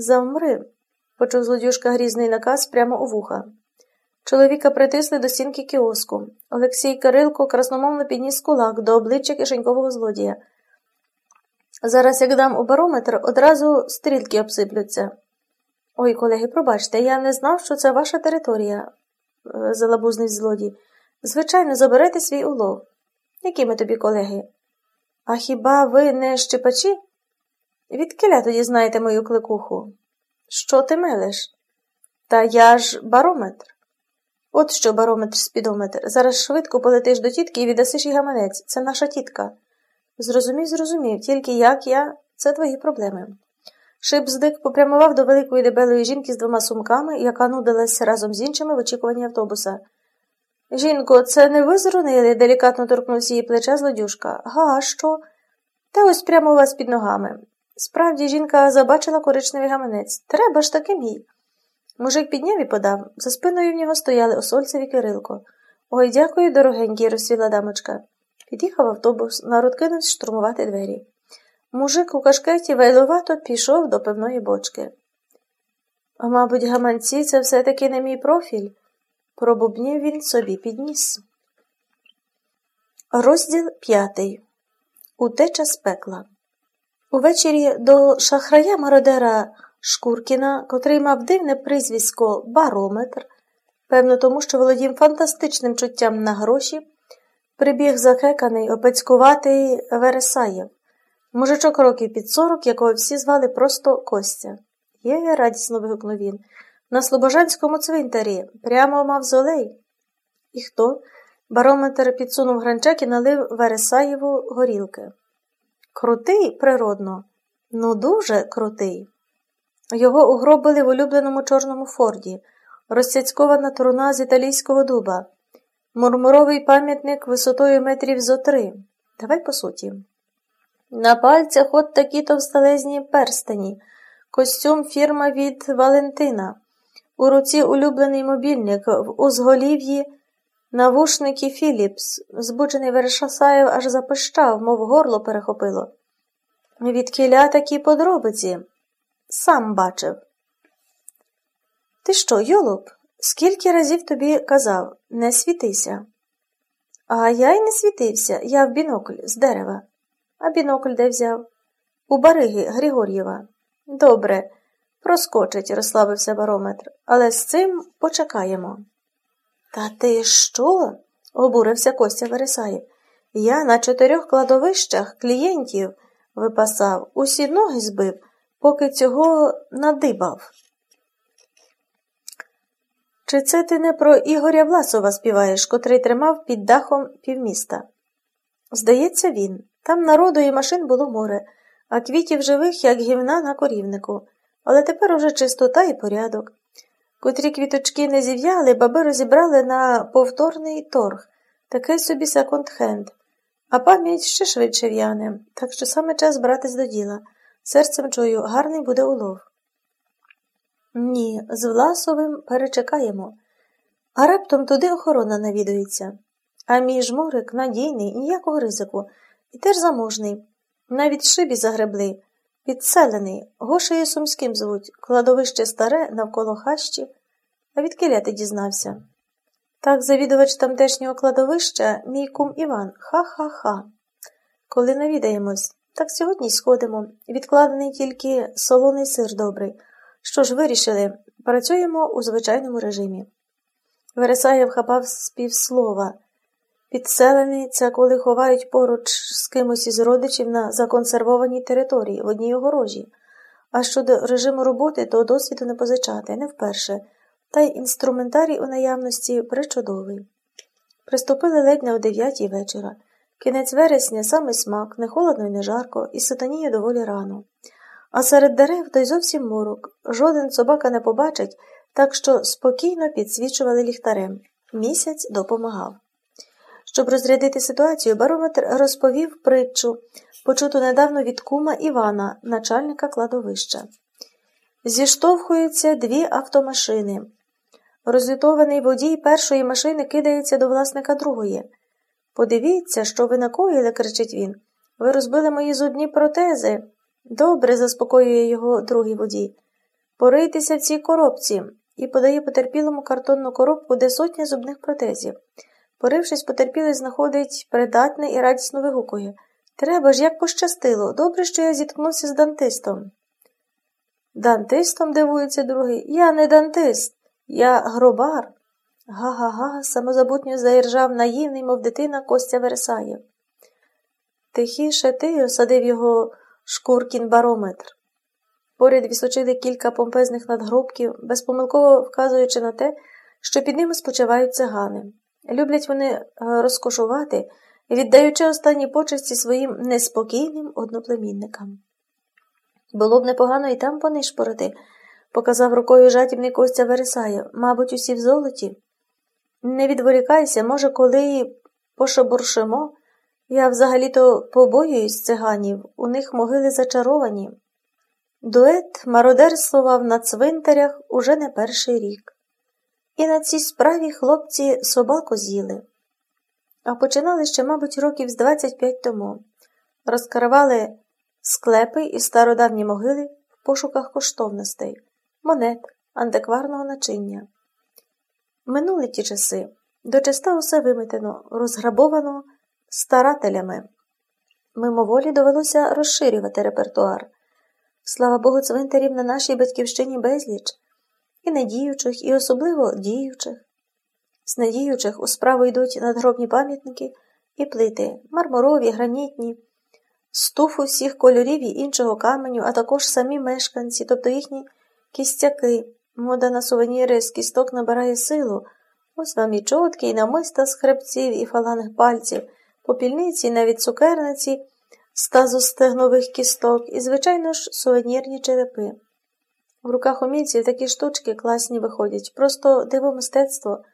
Замри, почув злодюшка грізний наказ прямо у вуха. Чоловіка притисли до стінки кіоску. Олексій Кирилко красномовно підніс кулак до обличчя кишенькового злодія. Зараз, як дам у барометр, одразу стрілки обсиплються. Ой, колеги, пробачте, я не знав, що це ваша територія, е, залабузний злодій. Звичайно, заберете свій улов. Які ми тобі колеги? А хіба ви не щепачі? Відкиля тоді знаєте мою кликуху? Що ти мелиш? Та я ж барометр. От що барометр спідометр. Зараз швидко полетиш до тітки і віддасиш їй гаманець. Це наша тітка. Зрозумів, зрозумів, тільки як я, це твої проблеми. Шипздик попрямував до великої дебелої жінки з двома сумками, яка нудилась разом з іншими в очікуванні автобуса. Жінко, це не ви зрунили? делікатно торкнувся її плече злодюшка. Га, що? Та ось прямо у вас під ногами. Справді, жінка забачила коричневий гаманець. Треба ж таки мій. Мужик підняв і подав. За спиною в нього стояли осольцеві Кирилко. Ой, дякую, дорогенький, розсвіла дамочка. Під'їхав автобус, народ кинувся штурмувати двері. Мужик у кашкеті вайлувато пішов до певної бочки. А, мабуть, гаманці це все-таки не мій профіль, пробубнів він собі підніс. Розділ п'ятий. Утеча з пекла. Увечері до шахрая мародера Шкуркіна, котрий мав дивне прізвисько барометр, певно, тому що володів фантастичним чуттям на гроші, прибіг захеканий, опецькуватий Вересаєв, мужичок років під сорок, якого всі звали просто Костя. Є, радісно вигукнув він. На Слобожанському цвинтарі, прямо мавзолей. І хто? Барометр підсунув гранчак і налив Вересаєву горілки. Крутий, природно, ну дуже крутий. Його угробили в улюбленому чорному форді, розцяцькована труна з італійського дуба, мурмуровий пам'ятник висотою метрів зо три. Давай по суті. На пальцях от такі товсталезні перстені, костюм фірма від Валентина, у руці улюблений мобільник, в узголів'ї навушники Філіпс, збуджений Верешасаєв аж запищав, мов горло перехопило. Від кіля такі подробиці. Сам бачив. Ти що, Йолоп? Скільки разів тобі казав, не світися. А я й не світився, я в бінокль з дерева. А бінокль де взяв? У бариги Григор'єва. Добре, проскочить, розслабився барометр, але з цим почекаємо. Та ти що? обурився Костя Вересаєв. Я на чотирьох кладовищах клієнтів випасав, усі ноги збив, поки цього надибав. Чи це ти не про Ігоря Власова співаєш, котрий тримав під дахом півміста? Здається, він. Там народу і машин було море, а квітів живих, як гівна на корівнику. Але тепер уже чистота і порядок. Котрі квіточки не зів'яли, баби розібрали на повторний торг, такий собі секонд-хенд, а пам'ять ще швидше в'яне, так що саме час братись до діла. Серцем чую, гарний буде улов. Ні, з Власовим перечекаємо. А раптом туди охорона навідується. А мій жмурик надійний, ніякого ризику, і теж заможний. Навіть шибі загребли, підселений, Гошею Сумським звуть, кладовище старе навколо хащі. А відкиля ти дізнався? Так, завідувач тамтешнього кладовища, мій кум Іван, ха-ха-ха. Коли навідаємось, так сьогодні сходимо. Відкладений тільки солоний сир добрий. Що ж, вирішили, працюємо у звичайному режимі. Вересаєв хапав з півслова. Підселений це коли ховають поруч з кимось із родичів на законсервованій території в одній огорожі. А щодо режиму роботи, то досвіду не позичати, не вперше, та й інструментарій у наявності причудовий. Приступили ледь не о дев'ятій вечора. Кінець вересня самий смак, не холодно і не жарко, і сатаніє доволі рано. А серед дерев той зовсім морок. Жоден собака не побачить, так що спокійно підсвічували ліхтарем. Місяць допомагав. Щоб розрядити ситуацію, барометр розповів притчу, почуту недавно від кума Івана, начальника кладовища. Зіштовхуються дві автомашини. Розлютований водій першої машини кидається до власника другої. Подивіться, що ви накоїли, кричить він. Ви розбили мої зубні протези. Добре, заспокоює його другий водій. Порийтеся в цій коробці і подає потерпілому картонну коробку, де сотня зубних протезів. Порившись, потерпілий знаходить придатне і радісно вигукує. Треба ж, як пощастило. Добре, що я зіткнувся з дантистом. Дантистом, дивується другий. Я не дантист, я гробар. Га-га-га, самозабутньо заіржав наївний, мов дитина Костя Вересаєв. Тихіше ти осадив його шкуркін барометр. Поряд вісочили кілька помпезних надгробків, безпомилково вказуючи на те, що під ними спочивають цигани. Люблять вони е, розкошувати, віддаючи останні почесті своїм неспокійним одноплемінникам. Було б непогано і там понишпорити, показав рукою жадібний Костя Вересаєв, мабуть, усі в золоті. Не відволікайся, може, коли пошобуршимо. Я взагалі-то побоююсь циганів, у них могили зачаровані. Дует мародерствував на цвинтарях уже не перший рік. І на цій справі хлопці собаку з'їли. А починали ще, мабуть, років з 25 тому. Розкривали склепи і стародавні могили в пошуках коштовностей, монет, антикварного начиння. Минули ті часи. Дочиста усе виметено, розграбовано старателями. Мимоволі довелося розширювати репертуар. Слава Богу, цвинтарів на нашій батьківщині безліч, і недіючих, і особливо діючих. З недіючих у справу йдуть надгробні пам'ятники і плити, мармурові, гранітні, стуфу всіх кольорів і іншого каменю, а також самі мешканці, тобто їхні кістяки. Мода на сувеніри з кісток набирає силу. Ось вам і чотки, і намиста з хребців, і фаланг пальців, попільниці, навіть цукерниці з тазостегнових кісток, і, звичайно ж, сувенірні черепи. В руках умільців такі штучки класні виходять, просто диво мистецтво.